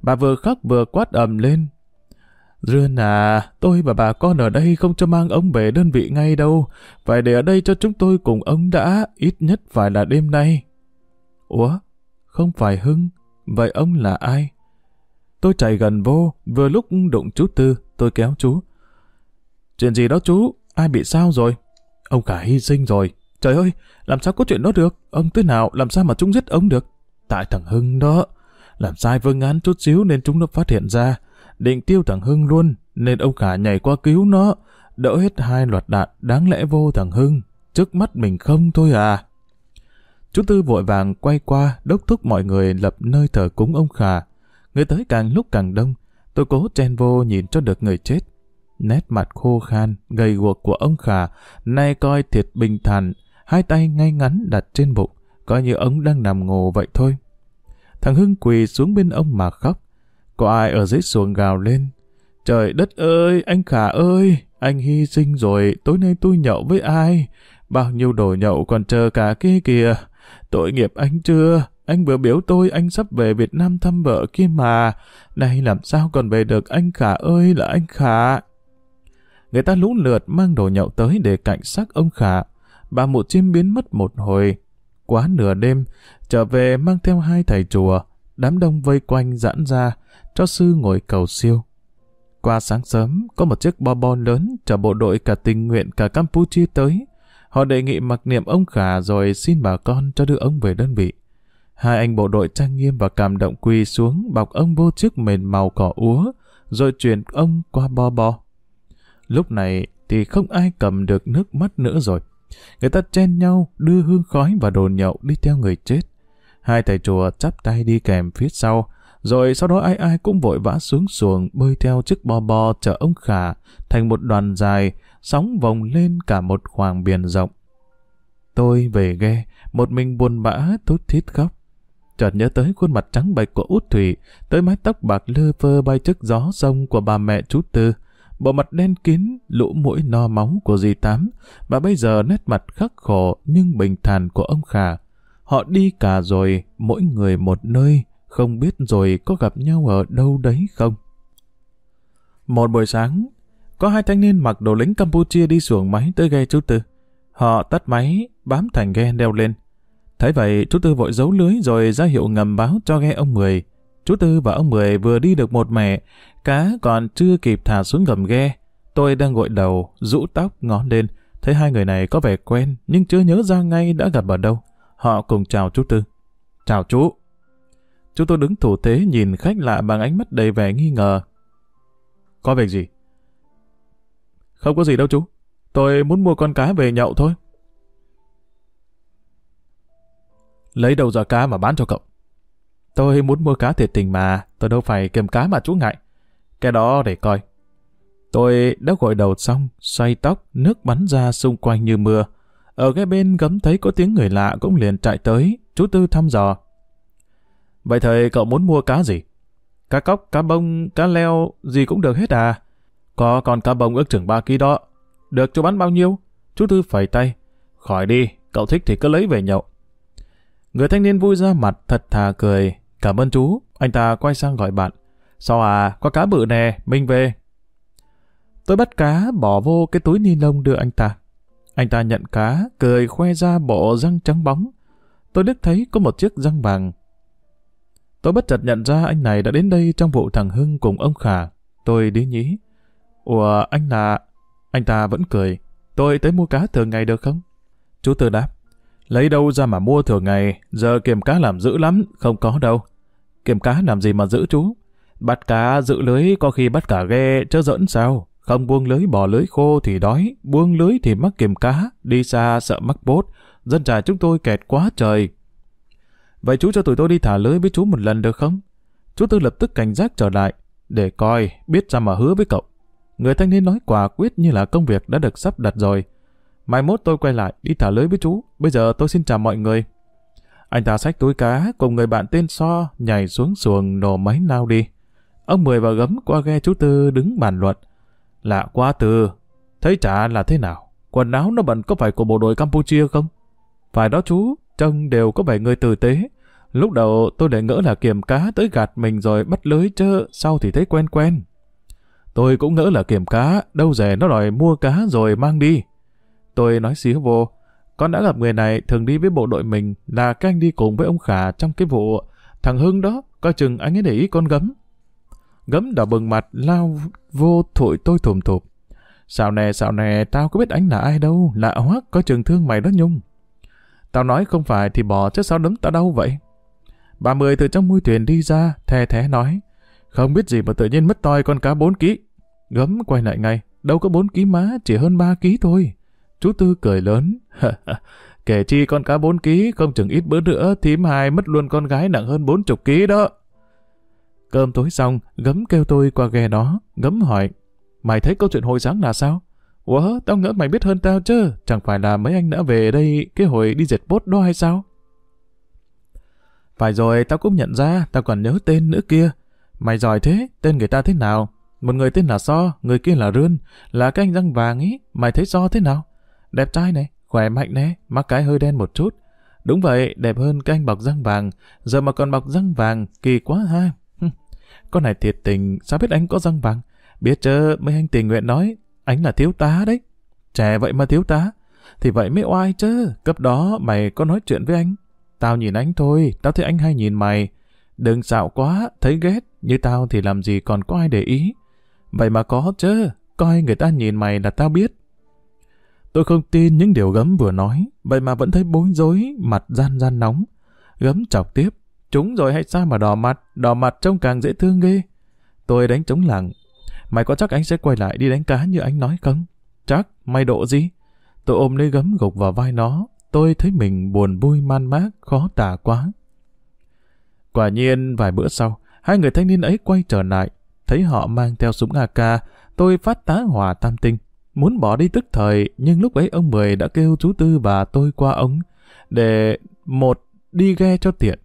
Bà vừa khóc vừa quát ầm lên. Rươn à, tôi và bà con ở đây không cho mang ông về đơn vị ngay đâu. Phải để ở đây cho chúng tôi cùng ông đã, ít nhất phải là đêm nay. Ủa? Không phải Hưng? Vậy ông là ai? Tôi chạy gần vô, vừa lúc đụng chú Tư, tôi kéo chú. Chuyện gì đó chú? Ai bị sao rồi? Ông cả hy sinh rồi. Trời ơi, làm sao có chuyện đó được? Ông tới nào, làm sao mà chúng giết ông được? Tại thằng Hưng đó. Làm sai vương án chút xíu nên chúng nó phát hiện ra. Định tiêu thằng Hưng luôn, nên ông cả nhảy qua cứu nó. Đỡ hết hai loạt đạn, đáng lẽ vô thằng Hưng. Trước mắt mình không thôi à. Chú Tư vội vàng quay qua đốc thúc mọi người lập nơi thờ cúng ông khà Người tới càng lúc càng đông, tôi cố chen vô nhìn cho được người chết. Nét mặt khô khan, gầy guộc của ông khà nay coi thiệt bình thản, hai tay ngay ngắn đặt trên bụng, coi như ông đang nằm ngủ vậy thôi. Thằng Hưng quỳ xuống bên ông mà khóc. Có ai ở dưới xuồng gào lên. Trời đất ơi, anh Khả ơi, anh hy sinh rồi, tối nay tôi nhậu với ai? Bao nhiêu đồ nhậu còn chờ cả kia kìa. Tội nghiệp anh chưa? Anh vừa biểu tôi anh sắp về Việt Nam thăm vợ kia mà. Này làm sao còn về được anh Khả ơi là anh Khả. Người ta lũ lượt mang đồ nhậu tới để cạnh xác ông Khả. Bà mụ chim biến mất một hồi. Quá nửa đêm, trở về mang theo hai thầy chùa. Đám đông vây quanh giãn ra, cho sư ngồi cầu siêu. Qua sáng sớm, có một chiếc bo bo lớn chở bộ đội cả tình nguyện cả Campuchia tới. Họ đề nghị mặc niệm ông Khả rồi xin bà con cho đưa ông về đơn vị. Hai anh bộ đội trang nghiêm và cảm động quỳ xuống bọc ông vô chiếc mền màu cỏ úa, rồi chuyển ông qua bo bo. Lúc này thì không ai cầm được nước mắt nữa rồi. Người ta chen nhau đưa hương khói và đồ nhậu đi theo người chết. Hai thầy chùa chắp tay đi kèm phía sau, rồi sau đó ai ai cũng vội vã xuống xuồng bơi theo chiếc bo bo chở ông Khả thành một đoàn dài, sóng vồng lên cả một khoảng biển rộng. Tôi về ghe, một mình buồn bã thút thít khóc. Chợt nhớ tới khuôn mặt trắng bệch của út thủy, tới mái tóc bạc lơ phơ bay trước gió sông của bà mẹ chú Tư, bộ mặt đen kín, lũ mũi no máu của dì Tám, và bây giờ nét mặt khắc khổ nhưng bình thản của ông Khả. Họ đi cả rồi, mỗi người một nơi, không biết rồi có gặp nhau ở đâu đấy không. Một buổi sáng, có hai thanh niên mặc đồ lính Campuchia đi xuồng máy tới ghe chú Tư. Họ tắt máy, bám thành ghe đeo lên. Thấy vậy, chú Tư vội giấu lưới rồi ra hiệu ngầm báo cho ghe ông Mười. Chú Tư và ông Mười vừa đi được một mẹ, cá còn chưa kịp thả xuống gầm ghe. Tôi đang gội đầu, rũ tóc, ngó lên. Thấy hai người này có vẻ quen, nhưng chưa nhớ ra ngay đã gặp ở đâu. Họ cùng chào chú Tư. Chào chú. Chú tôi đứng thủ thế nhìn khách lạ bằng ánh mắt đầy vẻ nghi ngờ. Có việc gì? Không có gì đâu chú. Tôi muốn mua con cá về nhậu thôi. Lấy đầu ra cá mà bán cho cậu? Tôi muốn mua cá thiệt tình mà, tôi đâu phải kèm cá mà chú ngại. Cái đó để coi. Tôi đã gội đầu xong, xoay tóc, nước bắn ra xung quanh như mưa. Ở cái bên gấm thấy có tiếng người lạ cũng liền chạy tới, chú Tư thăm dò. Vậy thời cậu muốn mua cá gì? Cá cóc, cá bông, cá leo, gì cũng được hết à? Có con cá bông ước chừng 3 ký đó. Được chú bán bao nhiêu? Chú Tư phẩy tay. Khỏi đi, cậu thích thì cứ lấy về nhậu. Người thanh niên vui ra mặt thật thà cười. Cảm ơn chú, anh ta quay sang gọi bạn. Sao à, có cá bự nè, mình về. Tôi bắt cá bỏ vô cái túi ni lông đưa anh ta. Anh ta nhận cá, cười khoe ra bộ răng trắng bóng. Tôi liếc thấy có một chiếc răng vàng. Tôi bất chợt nhận ra anh này đã đến đây trong vụ thằng Hưng cùng ông Khả. Tôi đi nhí. Ủa, anh là... Anh ta vẫn cười. Tôi tới mua cá thường ngày được không? Chú Tư đáp. Lấy đâu ra mà mua thường ngày, giờ kiềm cá làm dữ lắm, không có đâu. Kiềm cá làm gì mà giữ chú? Bắt cá giữ lưới có khi bắt cả ghe, chớ dẫn sao? Không buông lưới bỏ lưới khô thì đói, buông lưới thì mắc kiềm cá, đi xa sợ mắc bốt. Dân trà chúng tôi kẹt quá trời. Vậy chú cho tụi tôi đi thả lưới với chú một lần được không? Chú Tư lập tức cảnh giác trở lại, để coi, biết ra mà hứa với cậu. Người thanh niên nói quả quyết như là công việc đã được sắp đặt rồi. Mai mốt tôi quay lại đi thả lưới với chú. Bây giờ tôi xin chào mọi người. Anh ta xách túi cá cùng người bạn tên So nhảy xuống xuồng nổ máy lao đi. Ông Mười và Gấm qua ghe chú Tư đứng bàn luận. Lạ quá Tư, thấy chả là thế nào? Quần áo nó bận có phải của bộ đội Campuchia không? Phải đó chú, trông đều có vẻ người tử tế. Lúc đầu tôi để ngỡ là kiểm cá tới gạt mình rồi bắt lưới chứ, sau thì thấy quen quen. Tôi cũng ngỡ là kiểm cá, đâu rẻ nó đòi mua cá rồi mang đi. Tôi nói xíu vô, con đã gặp người này thường đi với bộ đội mình là các anh đi cùng với ông Khả trong cái vụ thằng Hưng đó, coi chừng anh ấy để ý con gấm. Gấm đỏ bừng mặt lao vô thổi tôi thùm thụp. Sao nè, sao nè, tao có biết anh là ai đâu, lạ hoắc, coi chừng thương mày đó Nhung. Tao nói không phải thì bỏ chứ sao đấm tao đâu vậy? Bà Mười từ trong mui thuyền đi ra, thè thé nói. Không biết gì mà tự nhiên mất toi con cá 4 ký. Gấm quay lại ngay, đâu có 4 ký má, chỉ hơn 3 ký thôi. Chú Tư cười lớn. Kể chi con cá 4 ký, không chừng ít bữa nữa, thím hai mất luôn con gái nặng hơn 40 ký đó. Cơm tối xong, gấm kêu tôi qua ghe đó, gấm hỏi. Mày thấy câu chuyện hồi sáng là sao? Ủa, tao ngỡ mày biết hơn tao chứ, chẳng phải là mấy anh đã về đây cái hồi đi dệt bốt đó hay sao? Phải rồi, tao cũng nhận ra, tao còn nhớ tên nữa kia. Mày giỏi thế, tên người ta thế nào? Một người tên là So, người kia là Rươn, là cái anh răng vàng ý, mày thấy So thế nào? Đẹp trai này, khỏe mạnh nè, mắc cái hơi đen một chút. Đúng vậy, đẹp hơn cái anh bọc răng vàng, giờ mà còn bọc răng vàng, kỳ quá ha. Con này thiệt tình, sao biết anh có răng vàng? Biết chứ, mấy anh tình nguyện nói, anh là thiếu tá đấy. Trẻ vậy mà thiếu tá. Thì vậy mới oai chứ, cấp đó mày có nói chuyện với anh. Tao nhìn anh thôi, tao thấy anh hay nhìn mày. Đừng xạo quá, thấy ghét, như tao thì làm gì còn có ai để ý. Vậy mà có chứ, coi người ta nhìn mày là tao biết. Tôi không tin những điều gấm vừa nói, vậy mà vẫn thấy bối rối, mặt gian gian nóng. Gấm chọc tiếp, chúng rồi hay sao mà đỏ mặt, đỏ mặt trông càng dễ thương ghê. Tôi đánh trống lặng. Mày có chắc anh sẽ quay lại đi đánh cá như anh nói không? Chắc, mày độ gì? Tôi ôm lấy gấm gục vào vai nó, tôi thấy mình buồn vui man mác, khó tả quá. Quả nhiên, vài bữa sau, hai người thanh niên ấy quay trở lại, thấy họ mang theo súng AK, tôi phát tá hỏa tam tinh. Muốn bỏ đi tức thời, nhưng lúc ấy ông Mười đã kêu chú Tư và tôi qua ống, để một đi ghe cho tiện.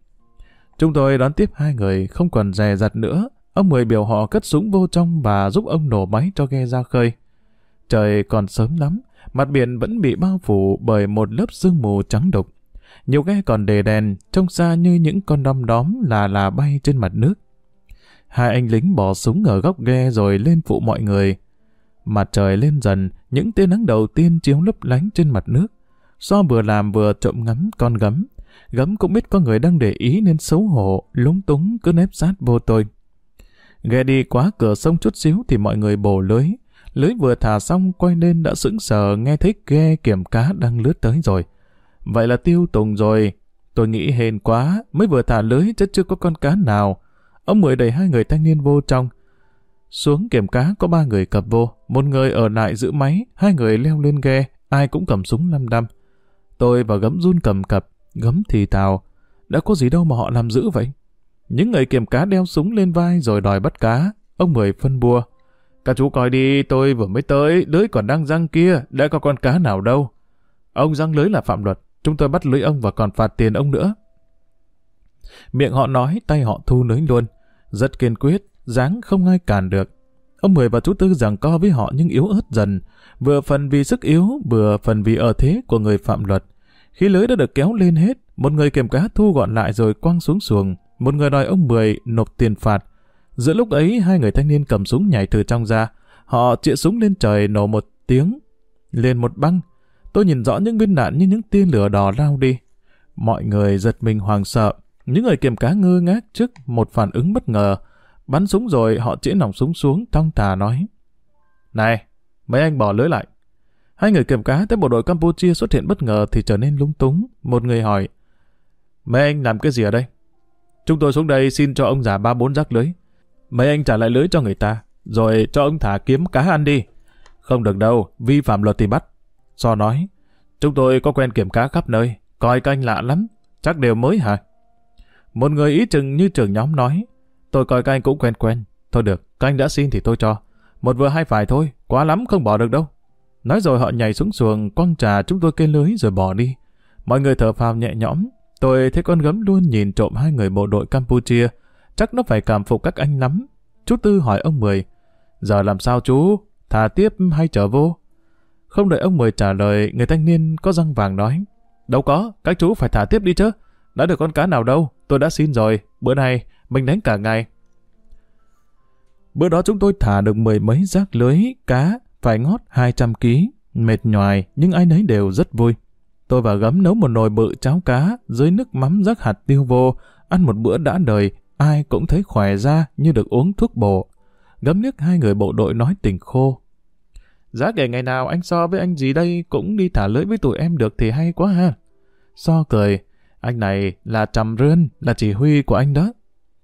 Chúng tôi đón tiếp hai người, không còn dè dặt nữa. Ông Mười biểu họ cất súng vô trong và giúp ông nổ máy cho ghe ra khơi. Trời còn sớm lắm, mặt biển vẫn bị bao phủ bởi một lớp sương mù trắng đục. Nhiều ghe còn đề đèn, trông xa như những con đom đóm là là bay trên mặt nước. Hai anh lính bỏ súng ở góc ghe rồi lên phụ mọi người. Mặt trời lên dần, những tia nắng đầu tiên chiếu lấp lánh trên mặt nước. Do vừa làm vừa trộm ngắm con gấm. Gấm cũng biết có người đang để ý nên xấu hổ, lúng túng cứ nép sát vô tôi. Ghe đi quá cửa sông chút xíu thì mọi người bổ lưới. Lưới vừa thả xong quay lên đã sững sờ nghe thấy ghe kiểm cá đang lướt tới rồi. Vậy là tiêu tùng rồi. Tôi nghĩ hên quá, mới vừa thả lưới chứ chưa có con cá nào. Ông Mười đẩy hai người thanh niên vô trong. Xuống kiểm cá có ba người cập vô, một người ở lại giữ máy, hai người leo lên ghe, ai cũng cầm súng lăm đăm. Tôi và gấm run cầm cập, gấm thì tào. Đã có gì đâu mà họ làm giữ vậy? Những người kiểm cá đeo súng lên vai rồi đòi bắt cá. Ông Mười phân bua. Các chú coi đi, tôi vừa mới tới, lưới còn đang răng kia, đã có con cá nào đâu. Ông răng lưới là phạm luật, chúng tôi bắt lưới ông và còn phạt tiền ông nữa. Miệng họ nói, tay họ thu lưới luôn. Rất kiên quyết, dáng không ai cản được. Ông Mười và chú Tư rằng co với họ nhưng yếu ớt dần, vừa phần vì sức yếu, vừa phần vì ở thế của người phạm luật. Khi lưới đã được kéo lên hết, một người kiểm cá thu gọn lại rồi quăng xuống xuồng, một người đòi ông Mười nộp tiền phạt. Giữa lúc ấy, hai người thanh niên cầm súng nhảy từ trong ra. Họ chĩa súng lên trời nổ một tiếng, lên một băng. Tôi nhìn rõ những viên đạn như những tia lửa đỏ lao đi. Mọi người giật mình hoàng sợ. Những người kiểm cá ngơ ngác trước một phản ứng bất ngờ. Bắn súng rồi họ chĩa nòng súng xuống thong thả nói. Này, mấy anh bỏ lưới lại. Hai người kiểm cá thấy bộ đội Campuchia xuất hiện bất ngờ thì trở nên lung túng. Một người hỏi, mấy anh làm cái gì ở đây? Chúng tôi xuống đây xin cho ông giả ba bốn rác lưới. Mấy anh trả lại lưới cho người ta, rồi cho ông thả kiếm cá ăn đi. Không được đâu, vi phạm luật thì bắt. So nói, chúng tôi có quen kiểm cá khắp nơi, coi canh lạ lắm, chắc đều mới hả? Một người ý chừng như trưởng nhóm nói, tôi coi canh cũng quen quen. Thôi được, canh đã xin thì tôi cho. Một vừa hai phải thôi, quá lắm không bỏ được đâu. Nói rồi họ nhảy xuống xuồng, quăng trà chúng tôi kê lưới rồi bỏ đi. Mọi người thở phào nhẹ nhõm. Tôi thấy con gấm luôn nhìn trộm hai người bộ đội Campuchia. Chắc nó phải cảm phục các anh lắm. Chú Tư hỏi ông Mười. Giờ làm sao chú? Thả tiếp hay trở vô? Không đợi ông Mười trả lời, người thanh niên có răng vàng nói. Đâu có, các chú phải thả tiếp đi chứ. Đã được con cá nào đâu, tôi đã xin rồi. Bữa nay, mình đánh cả ngày. Bữa đó chúng tôi thả được mười mấy rác lưới, cá, phải ngót 200 kg, mệt nhoài nhưng ai nấy đều rất vui. Tôi và gấm nấu một nồi bự cháo cá dưới nước mắm rắc hạt tiêu vô, ăn một bữa đã đời, ai cũng thấy khỏe ra như được uống thuốc bổ. Gấm nước hai người bộ đội nói tình khô. Giá kể ngày nào anh so với anh gì đây cũng đi thả lưỡi với tụi em được thì hay quá ha. So cười, anh này là Trầm Rươn, là chỉ huy của anh đó.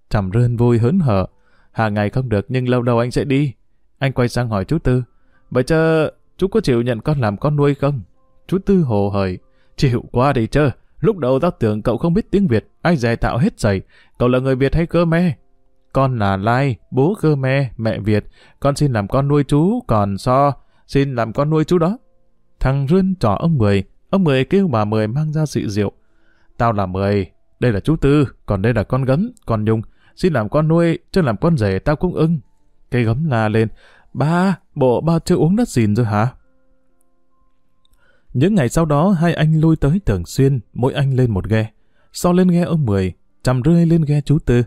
Trầm Rươn vui hớn hở. Hàng ngày không được nhưng lâu đầu anh sẽ đi. Anh quay sang hỏi chú Tư. Vậy chứ chú có chịu nhận con làm con nuôi không? Chú Tư hồ hởi. Chịu qua đi chứ. Lúc đầu tao tưởng cậu không biết tiếng Việt. Ai dè tạo hết giày. Cậu là người Việt hay cơ me? Con là Lai, bố cơ me, mẹ Việt. Con xin làm con nuôi chú, còn so, xin làm con nuôi chú đó. Thằng Rươn trò ông Mười. Ông Mười kêu bà Mười mang ra sự rượu. Tao là Mười, đây là chú Tư, còn đây là con gấm, con Nhung. Xin làm con nuôi, chứ làm con rể tao cũng ưng. Cây gấm la lên. Ba, bộ ba chưa uống đất xìn rồi hả? Những ngày sau đó, hai anh lui tới thường xuyên, mỗi anh lên một ghe. Sau lên ghe ông Mười, chằm rươi lên ghe chú Tư.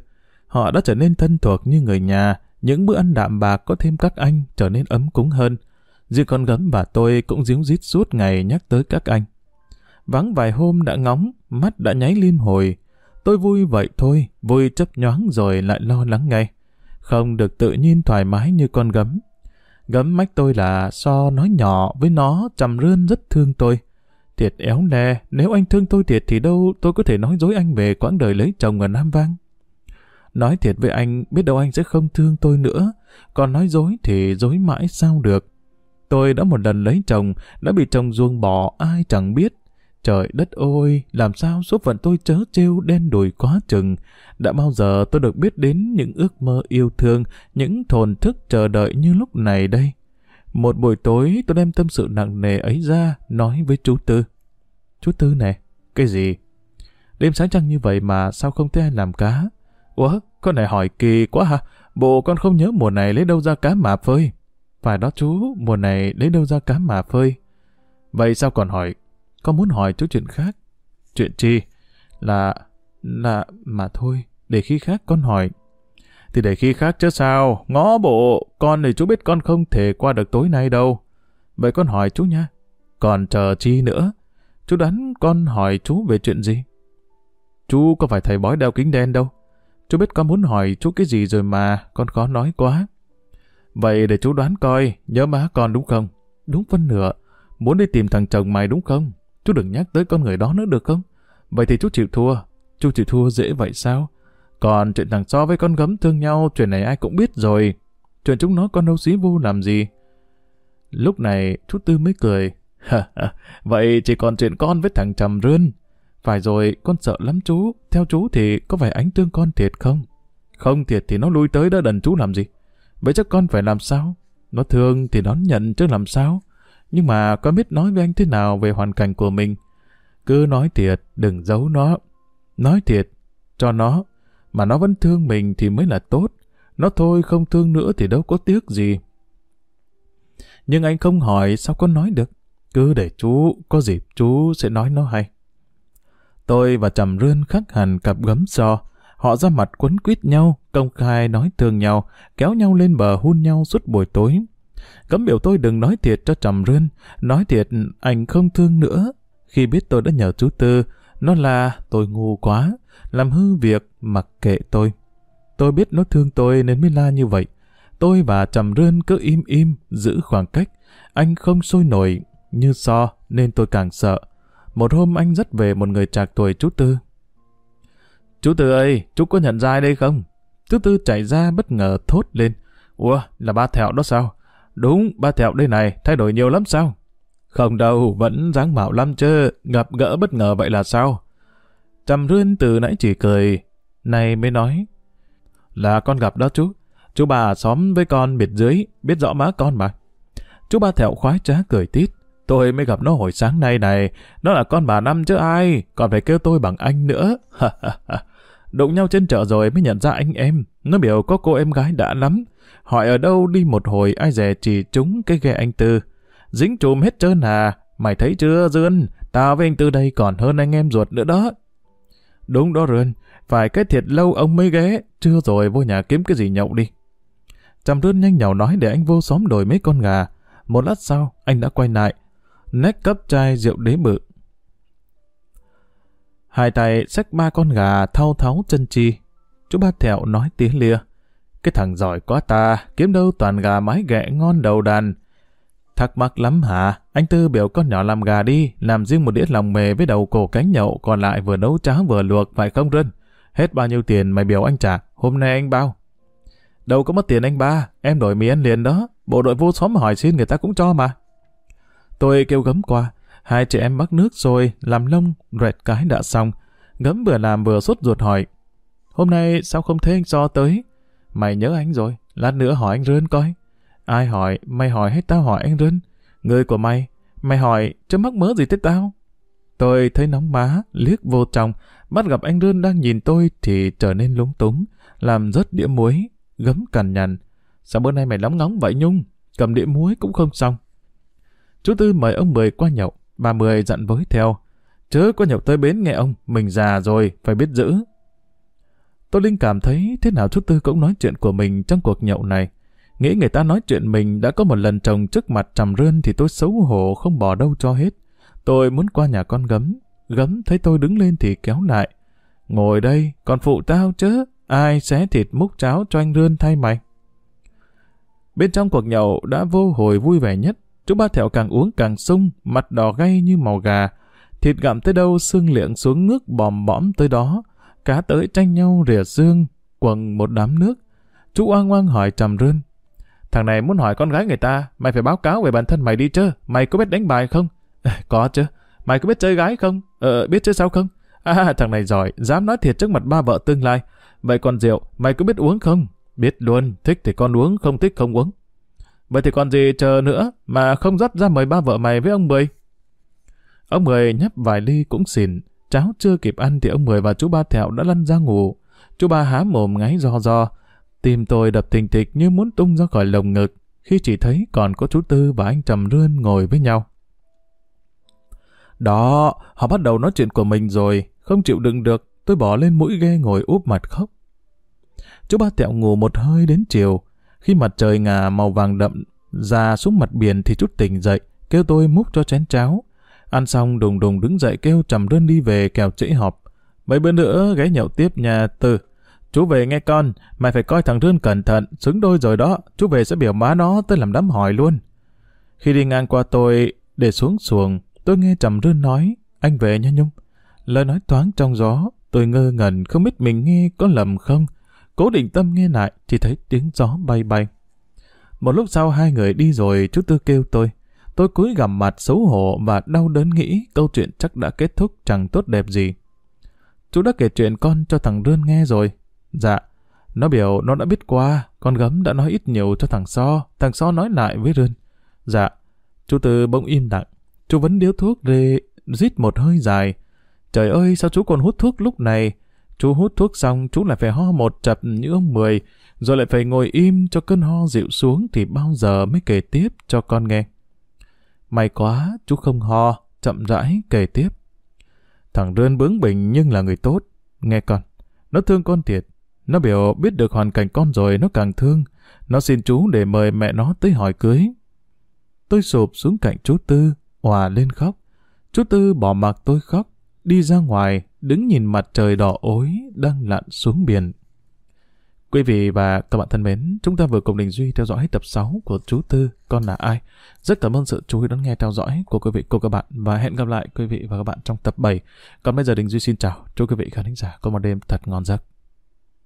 Họ đã trở nên thân thuộc như người nhà, những bữa ăn đạm bạc có thêm các anh trở nên ấm cúng hơn. Riêng con gấm và tôi cũng díu dít suốt ngày nhắc tới các anh. Vắng vài hôm đã ngóng, mắt đã nháy liên hồi. Tôi vui vậy thôi, vui chấp nhoáng rồi lại lo lắng ngay. Không được tự nhiên thoải mái như con gấm. Gấm mách tôi là so nói nhỏ với nó trầm rươn rất thương tôi. Thiệt éo le, nếu anh thương tôi thiệt thì đâu tôi có thể nói dối anh về quãng đời lấy chồng ở Nam Vang. Nói thiệt với anh, biết đâu anh sẽ không thương tôi nữa. Còn nói dối thì dối mãi sao được. Tôi đã một lần lấy chồng, đã bị chồng ruông bỏ ai chẳng biết. Trời đất ơi, làm sao số phận tôi chớ trêu đen đùi quá chừng. Đã bao giờ tôi được biết đến những ước mơ yêu thương, những thồn thức chờ đợi như lúc này đây. Một buổi tối tôi đem tâm sự nặng nề ấy ra, nói với chú Tư. Chú Tư này, cái gì? Đêm sáng trăng như vậy mà sao không thấy ai làm cá? Ủa, con này hỏi kỳ quá hả? Bộ con không nhớ mùa này lấy đâu ra cá mà phơi. Phải đó chú, mùa này lấy đâu ra cá mà phơi. Vậy sao còn hỏi? Con muốn hỏi chú chuyện khác. Chuyện chi? Là... là... mà thôi, để khi khác con hỏi. Thì để khi khác chứ sao, ngó bộ, con thì chú biết con không thể qua được tối nay đâu. Vậy con hỏi chú nha. Còn chờ chi nữa? Chú đoán con hỏi chú về chuyện gì? Chú có phải thầy bói đeo kính đen đâu. Chú biết con muốn hỏi chú cái gì rồi mà, con khó nói quá. Vậy để chú đoán coi, nhớ má con đúng không? Đúng phân nửa. Muốn đi tìm thằng chồng mày đúng không? Chú đừng nhắc tới con người đó nữa được không? Vậy thì chú chịu thua. Chú chịu thua dễ vậy sao? Còn chuyện thằng so với con gấm thương nhau, chuyện này ai cũng biết rồi. Chuyện chúng nó con đâu xí vô làm gì. Lúc này, chú Tư mới cười. vậy chỉ còn chuyện con với thằng trầm rươn. Phải rồi, con sợ lắm chú. Theo chú thì có phải ánh thương con thiệt không? Không thiệt thì nó lui tới đó đần chú làm gì? Vậy chắc con phải làm sao? Nó thương thì đón nhận chứ làm sao? Nhưng mà con biết nói với anh thế nào về hoàn cảnh của mình. Cứ nói thiệt, đừng giấu nó. Nói thiệt, cho nó. Mà nó vẫn thương mình thì mới là tốt. Nó thôi không thương nữa thì đâu có tiếc gì. Nhưng anh không hỏi sao con nói được. Cứ để chú, có dịp chú sẽ nói nó hay. Tôi và Trầm Rươn khắc hẳn cặp gấm so. Họ ra mặt quấn quýt nhau, công khai nói thương nhau, kéo nhau lên bờ hôn nhau suốt buổi tối. Cấm biểu tôi đừng nói thiệt cho Trầm Rươn, nói thiệt anh không thương nữa. Khi biết tôi đã nhờ chú Tư, nó là tôi ngu quá, làm hư việc mặc kệ tôi. Tôi biết nó thương tôi nên mới la như vậy. Tôi và Trầm Rươn cứ im im, giữ khoảng cách. Anh không sôi nổi như so nên tôi càng sợ. Một hôm anh dắt về một người trạc tuổi chú Tư. Chú Tư ơi, chú có nhận ra ai đây không? Chú Tư chạy ra bất ngờ thốt lên. Ủa, là ba thẹo đó sao? Đúng, ba thẹo đây này, thay đổi nhiều lắm sao? Không đâu, vẫn dáng mạo lắm chứ, gặp gỡ bất ngờ vậy là sao? Trầm Rươn từ nãy chỉ cười, này mới nói. Là con gặp đó chú, chú bà xóm với con biệt dưới, biết rõ má con mà. Chú ba thẹo khoái trá cười tít. Tôi mới gặp nó hồi sáng nay này, nó là con bà năm chứ ai, còn phải kêu tôi bằng anh nữa. Đụng nhau trên chợ rồi mới nhận ra anh em, nó biểu có cô em gái đã lắm. Hỏi ở đâu đi một hồi ai dè chỉ trúng cái ghe anh Tư. Dính trùm hết trơn à, mày thấy chưa Dương, tao với anh Tư đây còn hơn anh em ruột nữa đó. Đúng đó Rươn, phải cái thiệt lâu ông mới ghé, chưa rồi vô nhà kiếm cái gì nhậu đi. Trầm Rươn nhanh nhào nói để anh vô xóm đổi mấy con gà. Một lát sau, anh đã quay lại, Nét cấp chai rượu đế bự. Hai tay xách ba con gà thao tháo chân chi. Chú ba thẹo nói tiếng lia. Cái thằng giỏi quá ta, kiếm đâu toàn gà mái ghẹ ngon đầu đàn. Thắc mắc lắm hả? Anh Tư biểu con nhỏ làm gà đi, làm riêng một đĩa lòng mề với đầu cổ cánh nhậu, còn lại vừa nấu cháo vừa luộc, phải không Rân? Hết bao nhiêu tiền mày biểu anh trả, hôm nay anh bao. Đâu có mất tiền anh ba, em đổi mì ăn liền đó, bộ đội vô xóm hỏi xin người ta cũng cho mà. Tôi kêu gấm qua, hai chị em mắc nước rồi, làm lông, rẹt cái đã xong. Gấm vừa làm vừa sốt ruột hỏi. Hôm nay sao không thấy anh do tới? Mày nhớ anh rồi, lát nữa hỏi anh Rơn coi. Ai hỏi, mày hỏi hay tao hỏi anh Rơn? Người của mày, mày hỏi, chứ mắc mớ gì tới tao? Tôi thấy nóng má, liếc vô trong, bắt gặp anh Rơn đang nhìn tôi thì trở nên lúng túng, làm rớt đĩa muối, gấm cằn nhằn. Sao bữa nay mày lóng ngóng vậy Nhung? Cầm đĩa muối cũng không xong. Chú Tư mời ông Mười qua nhậu, bà Mười dặn với theo. Chớ có nhậu tới bến nghe ông, mình già rồi, phải biết giữ. Tô Linh cảm thấy thế nào chú Tư cũng nói chuyện của mình trong cuộc nhậu này. Nghĩ người ta nói chuyện mình đã có một lần chồng trước mặt trầm rơn thì tôi xấu hổ không bỏ đâu cho hết. Tôi muốn qua nhà con gấm. Gấm thấy tôi đứng lên thì kéo lại. Ngồi đây, còn phụ tao chứ. Ai xé thịt múc cháo cho anh Rươn thay mày? Bên trong cuộc nhậu đã vô hồi vui vẻ nhất. Chú ba thẹo càng uống càng sung, mặt đỏ gay như màu gà. Thịt gặm tới đâu xương liệng xuống nước bòm bõm tới đó. Cá tới tranh nhau rỉa xương, quần một đám nước. Chú oang oang hỏi trầm rơn. Thằng này muốn hỏi con gái người ta, mày phải báo cáo về bản thân mày đi chứ, mày có biết đánh bài không? có chứ. Mày có biết chơi gái không? Ờ, biết chứ sao không? À, thằng này giỏi, dám nói thiệt trước mặt ba vợ tương lai. Vậy còn rượu, mày có biết uống không? Biết luôn, thích thì con uống, không thích không uống. Vậy thì còn gì chờ nữa mà không dắt ra mời ba vợ mày với ông Mười? Ông Mười nhấp vài ly cũng xỉn, cháo chưa kịp ăn thì ông Mười và chú ba thẹo đã lăn ra ngủ. Chú ba há mồm ngáy do do, tim tôi đập thình thịch như muốn tung ra khỏi lồng ngực khi chỉ thấy còn có chú Tư và anh Trầm Rươn ngồi với nhau. Đó, họ bắt đầu nói chuyện của mình rồi, không chịu đựng được, tôi bỏ lên mũi ghe ngồi úp mặt khóc. Chú ba tẹo ngủ một hơi đến chiều. Khi mặt trời ngà màu vàng đậm ra xuống mặt biển thì chút tỉnh dậy, kêu tôi múc cho chén cháo. Ăn xong đùng đùng đứng dậy kêu trầm đơn đi về kèo trễ họp. Mấy bữa nữa ghé nhậu tiếp nhà từ. Chú về nghe con, mày phải coi thằng Rươn cẩn thận, xứng đôi rồi đó, chú về sẽ biểu má nó tới làm đám hỏi luôn. Khi đi ngang qua tôi, để xuống xuồng, tôi nghe Trầm Rươn nói, anh về nha Nhung. Lời nói thoáng trong gió, tôi ngơ ngẩn không biết mình nghe có lầm không. Cố định tâm nghe lại, chỉ thấy tiếng gió bay bay. Một lúc sau hai người đi rồi, chú Tư kêu tôi. Tôi cúi gằm mặt xấu hổ và đau đớn nghĩ câu chuyện chắc đã kết thúc chẳng tốt đẹp gì. Chú đã kể chuyện con cho thằng Rươn nghe rồi. Dạ, nó biểu nó đã biết qua, con gấm đã nói ít nhiều cho thằng So, thằng So nói lại với Rươn. Dạ, chú Tư bỗng im lặng. Chú vẫn điếu thuốc rê, rít một hơi dài. Trời ơi, sao chú còn hút thuốc lúc này? Chú hút thuốc xong, chú lại phải ho một chập như ông Mười, rồi lại phải ngồi im cho cơn ho dịu xuống thì bao giờ mới kể tiếp cho con nghe. May quá, chú không ho, chậm rãi kể tiếp. Thằng Rươn bướng bỉnh nhưng là người tốt. Nghe con, nó thương con thiệt. Nó biểu biết được hoàn cảnh con rồi nó càng thương. Nó xin chú để mời mẹ nó tới hỏi cưới. Tôi sụp xuống cạnh chú Tư, hòa lên khóc. Chú Tư bỏ mặc tôi khóc, đi ra ngoài, đứng nhìn mặt trời đỏ ối đang lặn xuống biển. Quý vị và các bạn thân mến, chúng ta vừa cùng Đình Duy theo dõi tập 6 của chú Tư, Con là ai? Rất cảm ơn sự chú ý đón nghe theo dõi của quý vị cô các bạn và hẹn gặp lại quý vị và các bạn trong tập 7. Còn bây giờ Đình Duy xin chào, chúc quý vị khán giả có một đêm thật ngon giấc.